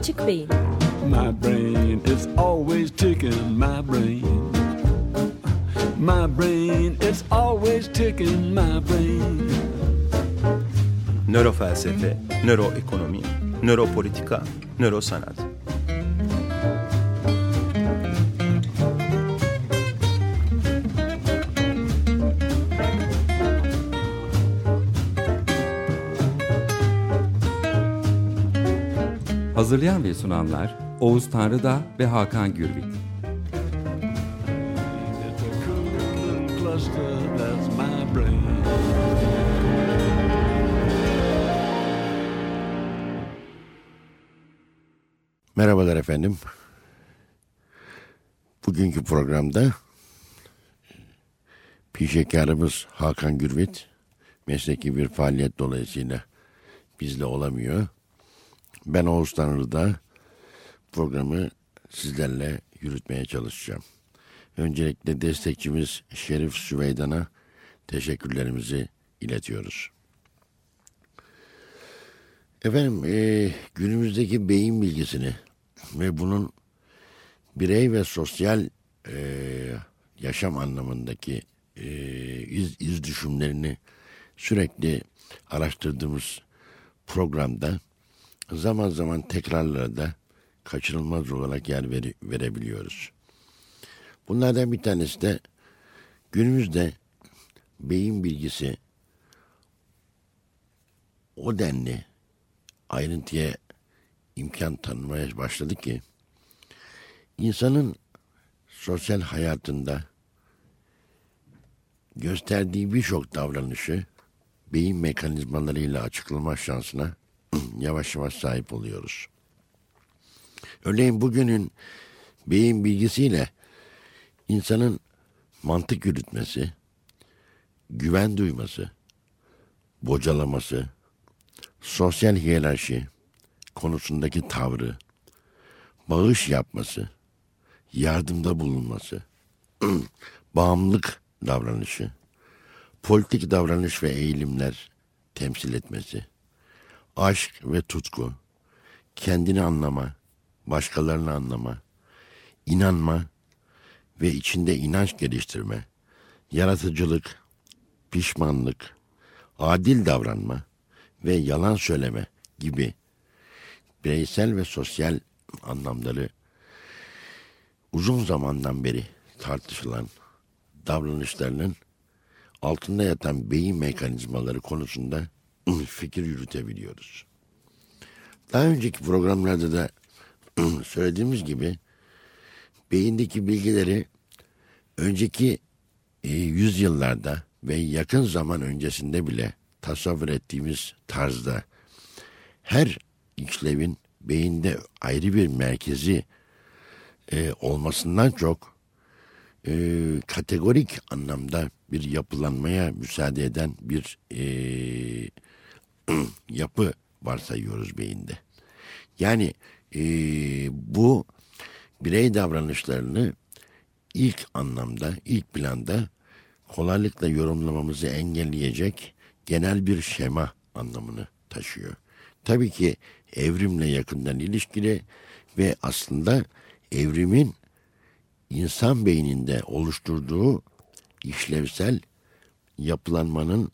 Açık Beyin My brain is always ticking, my brain. My brain is always ticking, my brain. Nörofelsefe, nöroekonomi, nöropolitika, nörosanat. Hazırlayan ve sunanlar Oğuz Tanrıda ve Hakan Gürbüz. Merhabalar efendim. Bugünkü programda pişekarımız Hakan Gürvit mesleki bir faaliyet dolayısıyla bizle olamıyor. Ben Oğuz Tanrı'da programı sizlerle yürütmeye çalışacağım. Öncelikle destekçimiz Şerif Süveydan'a teşekkürlerimizi iletiyoruz. Efendim e, günümüzdeki beyin bilgisini ve bunun birey ve sosyal e, yaşam anlamındaki e, iz, iz düşümlerini sürekli araştırdığımız programda zaman zaman tekrarlara da kaçınılmaz olarak yer veri- verebiliyoruz. Bunlardan bir tanesi de günümüzde beyin bilgisi o denli ayrıntıya imkan tanımaya başladı ki insanın sosyal hayatında gösterdiği birçok davranışı beyin mekanizmalarıyla açıklama şansına yavaş yavaş sahip oluyoruz. Örneğin bugünün beyin bilgisiyle insanın mantık yürütmesi, güven duyması, bocalaması, sosyal hiyerarşi konusundaki tavrı, bağış yapması, yardımda bulunması, bağımlılık davranışı, politik davranış ve eğilimler temsil etmesi, aşk ve tutku, kendini anlama, başkalarını anlama, inanma ve içinde inanç geliştirme, yaratıcılık, pişmanlık, adil davranma ve yalan söyleme gibi bireysel ve sosyal anlamları uzun zamandan beri tartışılan davranışlarının altında yatan beyin mekanizmaları konusunda fikir yürütebiliyoruz. Daha önceki programlarda da söylediğimiz gibi beyindeki bilgileri önceki e, yüzyıllarda ve yakın zaman öncesinde bile tasavvur ettiğimiz tarzda her işlevin beyinde ayrı bir merkezi e, olmasından çok e, kategorik anlamda bir yapılanmaya müsaade eden bir e, yapı varsayıyoruz beyinde. Yani e, bu birey davranışlarını ilk anlamda, ilk planda kolaylıkla yorumlamamızı engelleyecek genel bir şema anlamını taşıyor. Tabii ki evrimle yakından ilişkili ve aslında evrimin insan beyninde oluşturduğu işlevsel yapılanmanın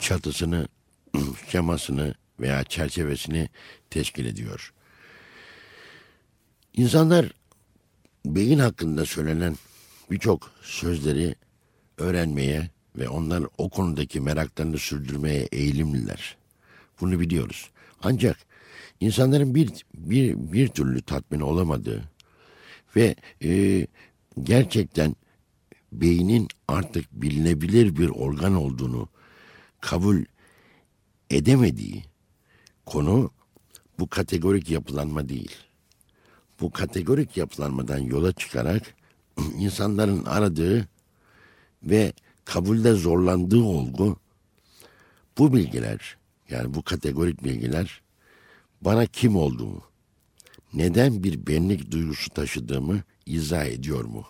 çatısını, şemasını veya çerçevesini teşkil ediyor. İnsanlar beyin hakkında söylenen birçok sözleri öğrenmeye ve onlar o konudaki meraklarını sürdürmeye eğilimliler. Bunu biliyoruz. Ancak insanların bir bir bir türlü tatmin olamadığı ve e, gerçekten beynin artık bilinebilir bir organ olduğunu kabul edemediği konu bu kategorik yapılanma değil. Bu kategorik yapılanmadan yola çıkarak insanların aradığı ve kabulde zorlandığı olgu bu bilgiler yani bu kategorik bilgiler bana kim olduğumu, neden bir benlik duygusu taşıdığımı izah ediyor mu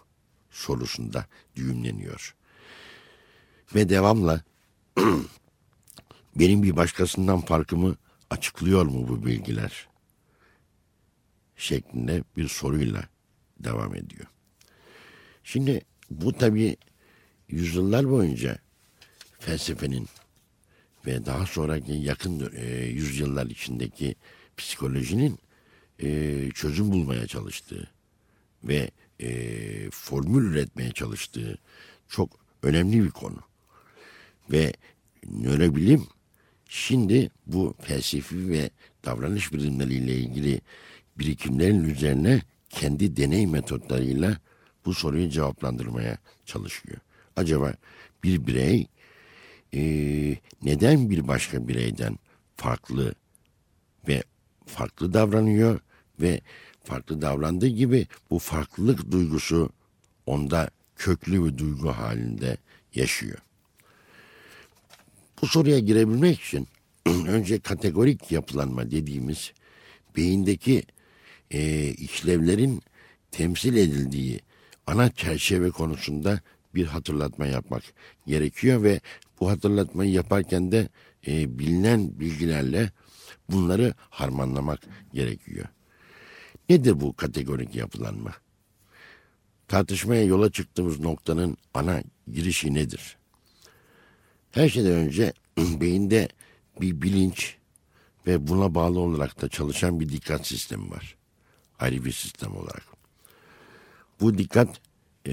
sorusunda düğümleniyor. Ve devamla benim bir başkasından farkımı açıklıyor mu bu bilgiler şeklinde bir soruyla devam ediyor. Şimdi bu tabii yüzyıllar boyunca felsefenin ve daha sonraki yakın e, yüzyıllar içindeki psikolojinin e, çözüm bulmaya çalıştığı ve e, formül üretmeye çalıştığı çok önemli bir konu. Ve nörobilim şimdi bu felsefi ve davranış bilimleriyle ilgili birikimlerin üzerine kendi deney metotlarıyla bu soruyu cevaplandırmaya çalışıyor. Acaba bir birey e, neden bir başka bireyden farklı ve farklı davranıyor ve farklı davrandığı gibi bu farklılık duygusu onda köklü bir duygu halinde yaşıyor. Bu soruya girebilmek için önce kategorik yapılanma dediğimiz beyindeki e, işlevlerin temsil edildiği ana çerçeve konusunda bir hatırlatma yapmak gerekiyor ve bu hatırlatmayı yaparken de e, bilinen bilgilerle bunları harmanlamak gerekiyor. Nedir bu kategorik yapılanma? Tartışmaya yola çıktığımız noktanın ana girişi nedir? Her şeyden önce beyinde bir bilinç ve buna bağlı olarak da çalışan bir dikkat sistemi var. Ayrı bir sistem olarak. Bu dikkat e,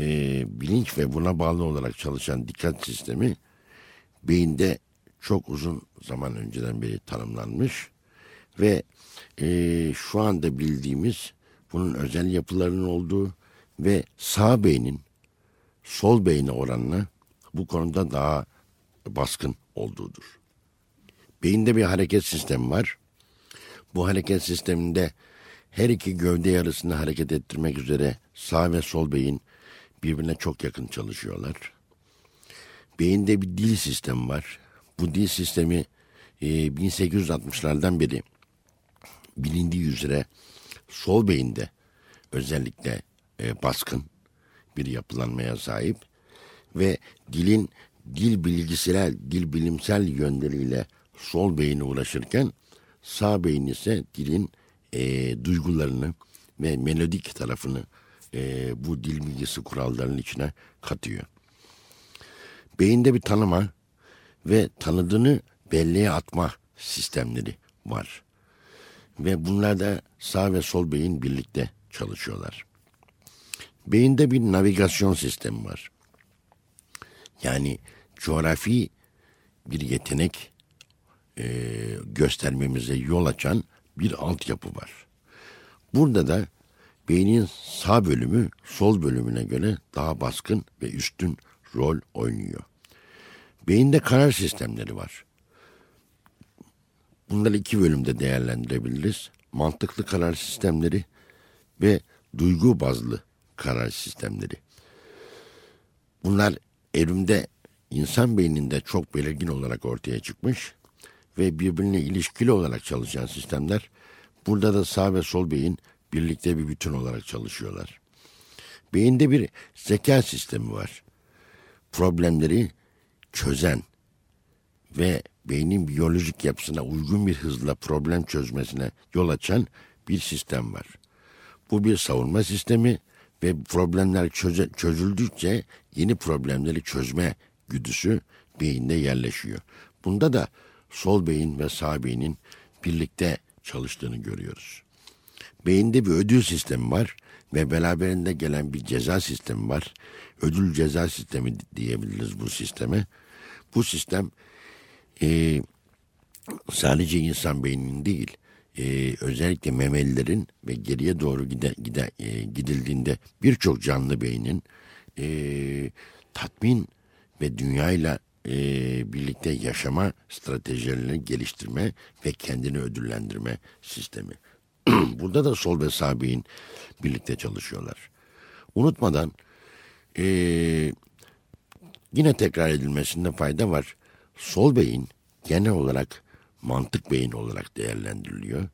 bilinç ve buna bağlı olarak çalışan dikkat sistemi beyinde çok uzun zaman önceden beri tanımlanmış ve e, şu anda bildiğimiz bunun özel yapılarının olduğu ve sağ beynin sol beyne oranla bu konuda daha baskın olduğudur. Beyinde bir hareket sistemi var. Bu hareket sisteminde her iki gövde yarısını hareket ettirmek üzere sağ ve sol beyin birbirine çok yakın çalışıyorlar. Beyinde bir dil sistemi var. Bu dil sistemi e, 1860'lardan beri bilindiği üzere sol beyinde özellikle e, baskın bir yapılanmaya sahip ve dilin dil bilgisel, dil bilimsel yönleriyle sol beyine uğraşırken sağ beyin ise dilin e, duygularını ve melodik tarafını e, bu dil bilgisi kurallarının içine katıyor. Beyinde bir tanıma ve tanıdığını belleğe atma sistemleri var. Ve bunlar da sağ ve sol beyin birlikte çalışıyorlar. Beyinde bir navigasyon sistemi var. Yani coğrafi bir yetenek e, göstermemize yol açan bir altyapı var. Burada da beynin sağ bölümü sol bölümüne göre daha baskın ve üstün rol oynuyor. Beyinde karar sistemleri var. Bunları iki bölümde değerlendirebiliriz. Mantıklı karar sistemleri ve duygu bazlı karar sistemleri. Bunlar evrimde insan beyninde çok belirgin olarak ortaya çıkmış ve birbirine ilişkili olarak çalışan sistemler burada da sağ ve sol beyin birlikte bir bütün olarak çalışıyorlar. Beyinde bir zeka sistemi var. Problemleri çözen ve beynin biyolojik yapısına uygun bir hızla problem çözmesine yol açan bir sistem var. Bu bir savunma sistemi ve problemler çöze, çözüldükçe yeni problemleri çözme güdüsü beyinde yerleşiyor. Bunda da sol beyin ve sağ beynin birlikte çalıştığını görüyoruz. Beyinde bir ödül sistemi var ve beraberinde gelen bir ceza sistemi var. Ödül ceza sistemi diyebiliriz bu sisteme. Bu sistem e, sadece insan beyninin değil, e, özellikle memelilerin ve geriye doğru gide, gide, e, gidildiğinde birçok canlı beynin e, tatmin ve dünyayla e, birlikte yaşama stratejilerini geliştirme ve kendini ödüllendirme sistemi. Burada da sol ve sağ beyin birlikte çalışıyorlar. Unutmadan e, yine tekrar edilmesinde fayda var. Sol beyin genel olarak mantık beyin olarak değerlendiriliyor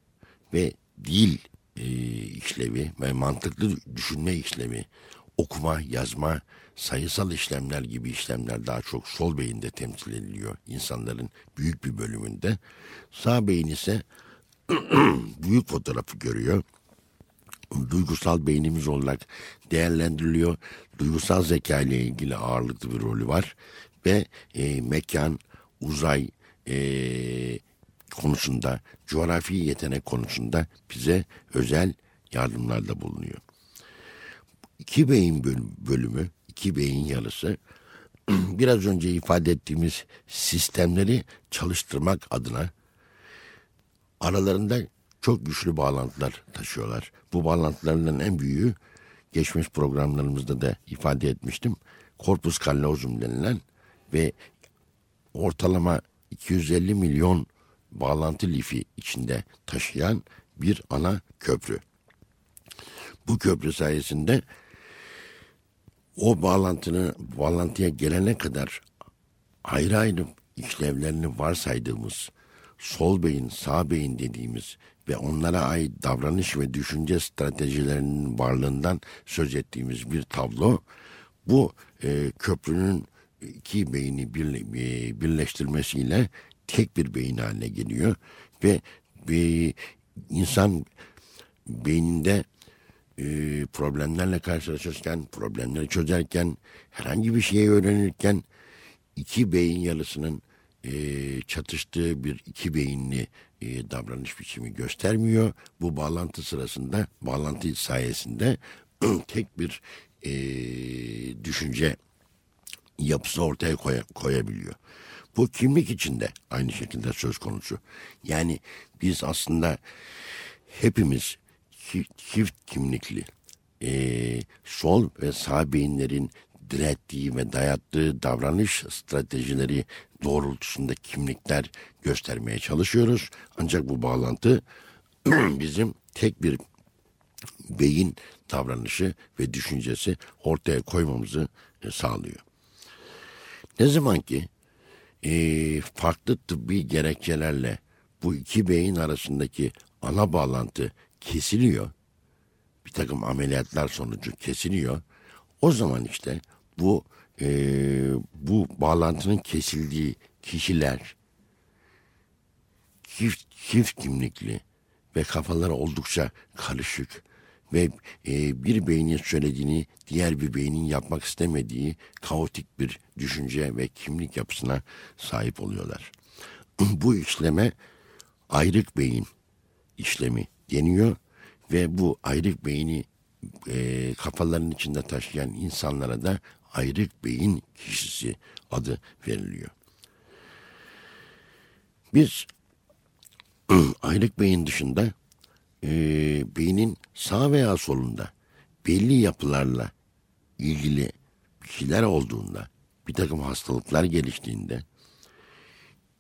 ve dil e, işlevi ve mantıklı düşünme işlevi, okuma, yazma, sayısal işlemler gibi işlemler daha çok sol beyinde temsil ediliyor insanların büyük bir bölümünde. Sağ beyin ise büyük fotoğrafı görüyor duygusal beynimiz olarak değerlendiriliyor. Duygusal zeka ile ilgili ağırlıklı bir rolü var ve e, mekan, uzay e, konusunda, coğrafi yetenek konusunda bize özel yardımlarda bulunuyor. İki beyin bölümü, iki beyin yarısı biraz önce ifade ettiğimiz sistemleri çalıştırmak adına aralarında çok güçlü bağlantılar taşıyorlar. Bu bağlantılarından en büyüğü geçmiş programlarımızda da ifade etmiştim. Corpus callosum denilen ve ortalama 250 milyon bağlantı lifi içinde taşıyan bir ana köprü. Bu köprü sayesinde o bağlantını bağlantıya gelene kadar ayrı ayrı işlevlerini varsaydığımız sol beyin, sağ beyin dediğimiz ve onlara ait davranış ve düşünce stratejilerinin varlığından söz ettiğimiz bir tablo bu e, köprünün iki beyni birle, e, birleştirmesiyle tek bir beyin haline geliyor ve bir insan beyninde e, problemlerle karşılaşırken, problemleri çözerken, herhangi bir şeyi öğrenirken iki beyin yarısının e, çatıştığı bir iki beyinli e, davranış biçimi göstermiyor. Bu bağlantı sırasında, bağlantı sayesinde tek bir e, düşünce yapısı ortaya koy, koyabiliyor. Bu kimlik içinde aynı şekilde söz konusu. Yani biz aslında hepimiz çift kimlikli e, sol ve sağ beyinlerin direttiği ve dayattığı davranış stratejileri doğrultusunda kimlikler göstermeye çalışıyoruz. Ancak bu bağlantı bizim tek bir beyin davranışı ve düşüncesi ortaya koymamızı e, sağlıyor. Ne zaman ki e, farklı tıbbi gerekçelerle bu iki beyin arasındaki ana bağlantı kesiliyor, bir takım ameliyatlar sonucu kesiliyor. O zaman işte bu e, bu bağlantının kesildiği kişiler çift, çift kimlikli ve kafaları oldukça karışık ve e, bir beynin söylediğini diğer bir beynin yapmak istemediği kaotik bir düşünce ve kimlik yapısına sahip oluyorlar. bu işleme ayrık beyin işlemi deniyor ve bu ayrık beyni e, kafalarının içinde taşıyan insanlara da ayrık beyin kişisi adı veriliyor. Biz ayrık beyin dışında e, beynin sağ veya solunda belli yapılarla ilgili şeyler olduğunda, bir takım hastalıklar geliştiğinde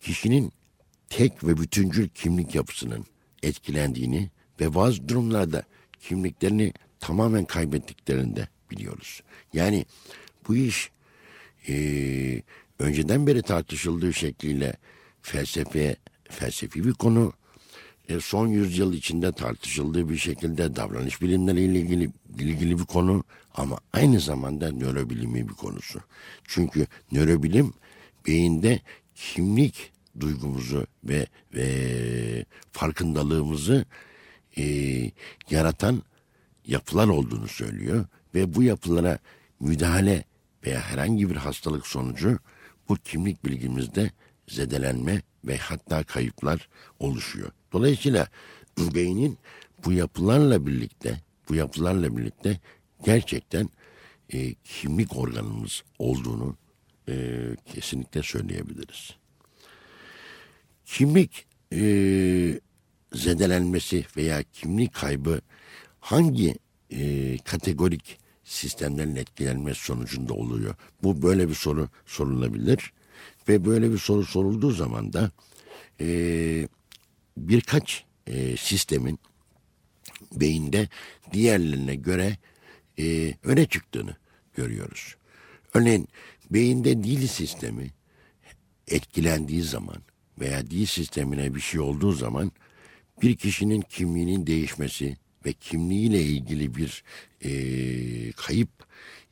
kişinin tek ve bütüncül kimlik yapısının etkilendiğini ve bazı durumlarda kimliklerini tamamen kaybettiklerinde biliyoruz. Yani bu iş e, önceden beri tartışıldığı şekliyle felsefe, felsefi bir konu. E, son yüzyıl içinde tartışıldığı bir şekilde davranış bilimleriyle ilgili, ilgili bir konu ama aynı zamanda nörobilimi bir konusu. Çünkü nörobilim beyinde kimlik duygumuzu ve, ve farkındalığımızı e, yaratan yapılar olduğunu söylüyor ve bu yapılara müdahale veya herhangi bir hastalık sonucu bu kimlik bilgimizde zedelenme ve hatta kayıplar oluşuyor. Dolayısıyla beynin bu yapılarla birlikte bu yapılarla birlikte gerçekten e, kimlik organımız olduğunu e, kesinlikle söyleyebiliriz. Kimlik e, zedelenmesi veya kimlik kaybı hangi e, kategorik sistemlerin etkilenmesi sonucunda oluyor? Bu böyle bir soru sorulabilir ve böyle bir soru sorulduğu zaman da e, birkaç e, sistemin beyinde diğerlerine göre e, öne çıktığını görüyoruz. Örneğin beyinde dil sistemi etkilendiği zaman veya dil sistemine bir şey olduğu zaman bir kişinin kimliğinin değişmesi ve kimliğiyle ilgili bir e, kayıp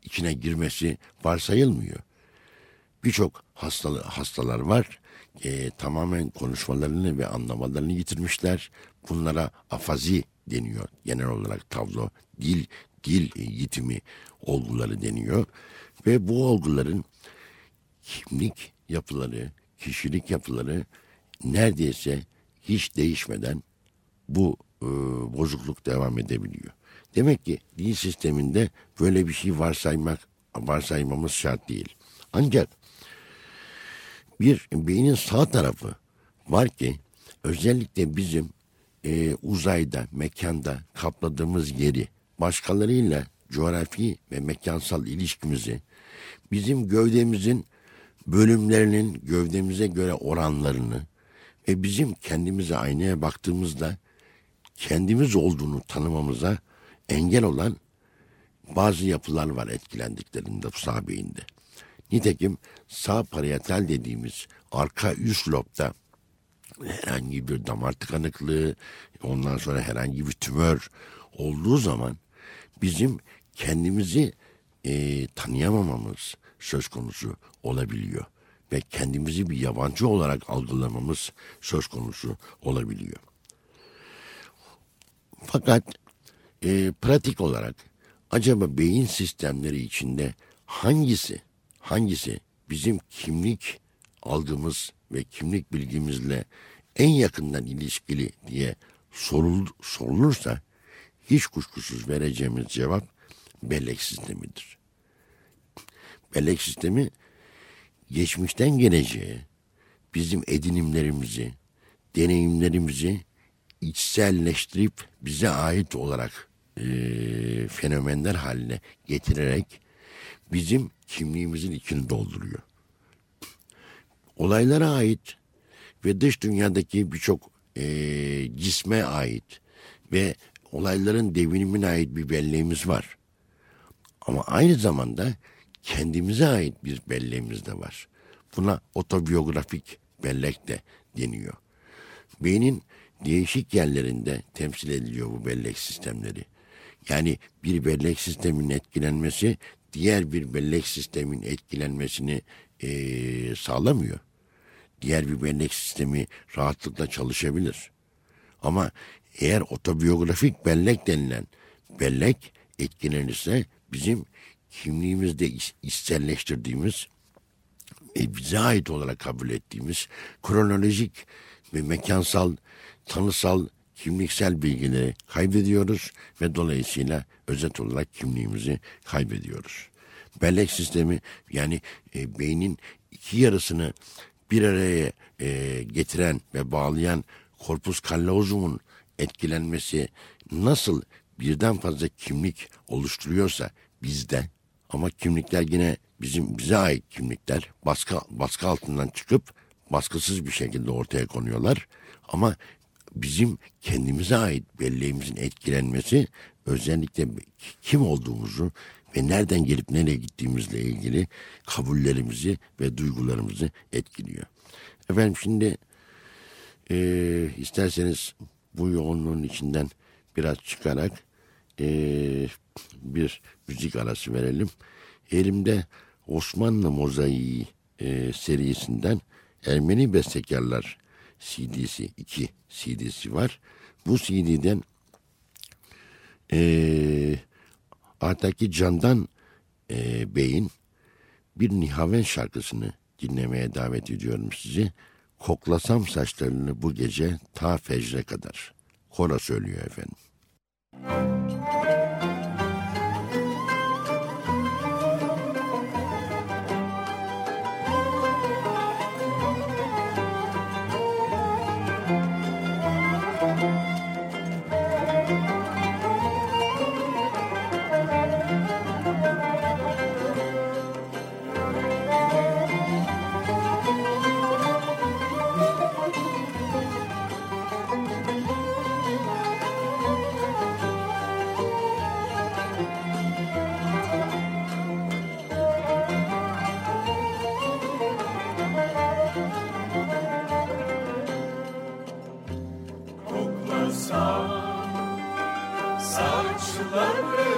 içine girmesi varsayılmıyor. Birçok hastalı, hastalar var e, tamamen konuşmalarını ve anlamalarını yitirmişler. Bunlara afazi deniyor. Genel olarak tablo dil dil yitimi olguları deniyor. Ve bu olguların kimlik yapıları, kişilik yapıları neredeyse hiç değişmeden bu e, bozukluk devam edebiliyor. Demek ki dil sisteminde böyle bir şey varsaymak varsaymamız şart değil. Ancak bir beynin sağ tarafı var ki özellikle bizim e, uzayda, mekanda kapladığımız yeri başkalarıyla coğrafi ve mekansal ilişkimizi bizim gövdemizin bölümlerinin gövdemize göre oranlarını ve bizim kendimize aynaya baktığımızda kendimiz olduğunu tanımamıza engel olan bazı yapılar var etkilendiklerinde sağ beyinde. Nitekim sağ parietal dediğimiz arka üst lobda herhangi bir damar tıkanıklığı, ondan sonra herhangi bir tümör olduğu zaman bizim kendimizi e, tanıyamamamız söz konusu olabiliyor. Ve kendimizi bir yabancı olarak algılamamız söz konusu olabiliyor. Fakat e, pratik olarak acaba beyin sistemleri içinde hangisi hangisi bizim kimlik algımız ve kimlik bilgimizle en yakından ilişkili diye sorul, sorulursa hiç kuşkusuz vereceğimiz cevap bellek sistemidir. Bellek sistemi geçmişten geleceğe bizim edinimlerimizi, deneyimlerimizi içselleştirip bize ait olarak e, fenomenler haline getirerek bizim kimliğimizin içini dolduruyor. Olaylara ait ve dış dünyadaki birçok e, cisme ait ve olayların devinimine ait bir belleğimiz var. Ama aynı zamanda kendimize ait bir belleğimiz de var. Buna otobiyografik bellek de deniyor. Beynin değişik yerlerinde temsil ediliyor bu bellek sistemleri. Yani bir bellek sisteminin etkilenmesi diğer bir bellek sistemin etkilenmesini e, sağlamıyor. Diğer bir bellek sistemi rahatlıkla çalışabilir. Ama eğer otobiyografik bellek denilen bellek etkilenirse bizim kimliğimizde içselleştirdiğimiz ve bize ait olarak kabul ettiğimiz kronolojik ve mekansal, tanısal, kimliksel bilgileri kaybediyoruz ve dolayısıyla özet olarak kimliğimizi kaybediyoruz. Bellek sistemi yani e, beynin iki yarısını bir araya e, getiren ve bağlayan korpus callosum'un etkilenmesi nasıl birden fazla kimlik oluşturuyorsa bizde ama kimlikler yine bizim bize ait kimlikler baskı baskı altından çıkıp baskısız bir şekilde ortaya konuyorlar ama bizim kendimize ait belleğimizin etkilenmesi özellikle kim olduğumuzu ve nereden gelip nereye gittiğimizle ilgili kabullerimizi ve duygularımızı etkiliyor. Efendim şimdi e, isterseniz bu yoğunluğun içinden biraz çıkarak e, bir müzik arası verelim. Elimde Osmanlı Mozaiği e, serisinden Ermeni Bestekarlar CD'si, iki CD'si var. Bu CD'den e, Artaki Candan e, Bey'in bir Nihaven şarkısını dinlemeye davet ediyorum sizi. Koklasam saçlarını bu gece ta fecre kadar. Kora söylüyor efendim. sarılsam saçlarını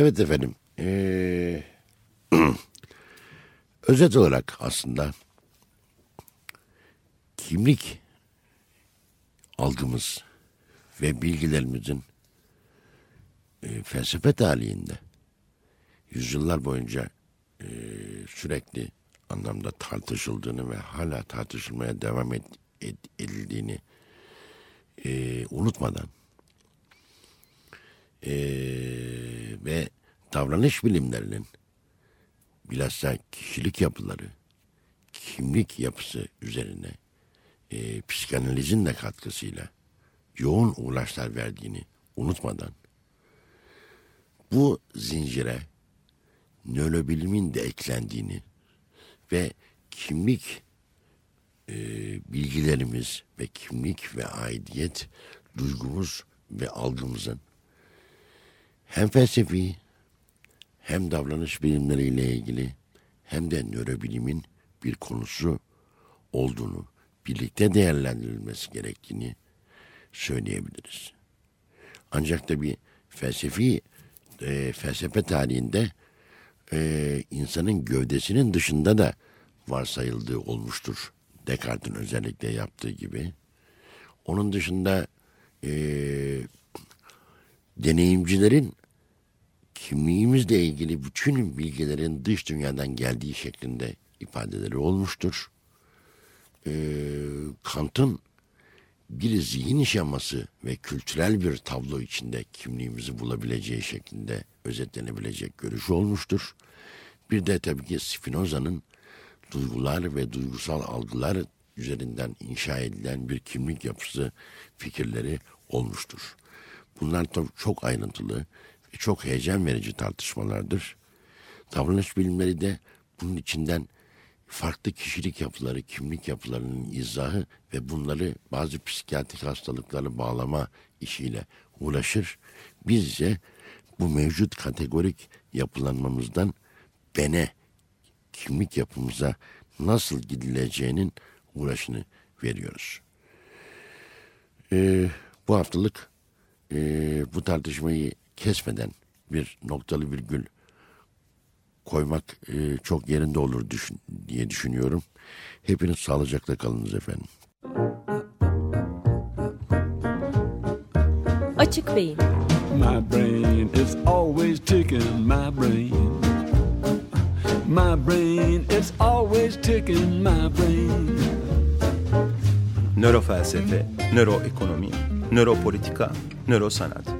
Evet efendim. Ee, özet olarak aslında kimlik algımız ve bilgilerimizin e, felsefe tarihinde yüzyıllar boyunca e, sürekli anlamda tartışıldığını ve hala tartışılmaya devam et, ed, edildiğini e, unutmadan e, ve davranış bilimlerinin bilhassa kişilik yapıları, kimlik yapısı üzerine e, psikanalizin de katkısıyla yoğun uğraşlar verdiğini unutmadan bu zincire nörobilimin de eklendiğini ve kimlik e, bilgilerimiz ve kimlik ve aidiyet duygumuz ve algımızın hem felsefi hem davranış bilimleriyle ilgili hem de nörobilimin bir konusu olduğunu, birlikte değerlendirilmesi gerektiğini söyleyebiliriz. Ancak tabi felsefi e, felsefe tarihinde e, insanın gövdesinin dışında da varsayıldığı olmuştur. Descartes'in özellikle yaptığı gibi. Onun dışında e, deneyimcilerin kimliğimizle ilgili bütün bilgilerin dış dünyadan geldiği şeklinde ifadeleri olmuştur. Ee, Kant'ın bir zihin şeması ve kültürel bir tablo içinde kimliğimizi bulabileceği şeklinde özetlenebilecek görüş olmuştur. Bir de tabii ki Spinoza'nın duygular ve duygusal algılar üzerinden inşa edilen bir kimlik yapısı fikirleri olmuştur. Bunlar tabii çok ayrıntılı çok heyecan verici tartışmalardır. Davranış bilimleri de bunun içinden farklı kişilik yapıları, kimlik yapılarının izahı ve bunları bazı psikiyatrik hastalıkları bağlama işiyle uğraşır. Biz ise bu mevcut kategorik yapılanmamızdan bene, kimlik yapımıza nasıl gidileceğinin uğraşını veriyoruz. Ee, bu haftalık e, bu tartışmayı kesmeden bir noktalı virgül koymak e, çok yerinde olur düşün, diye düşünüyorum. Hepiniz sağlıcakla kalınız efendim. Açık Beyin My brain is always ticking my brain. My brain is always ticking my brain. Nörofelsefe, nöroekonomi, nöropolitika, nörosanat.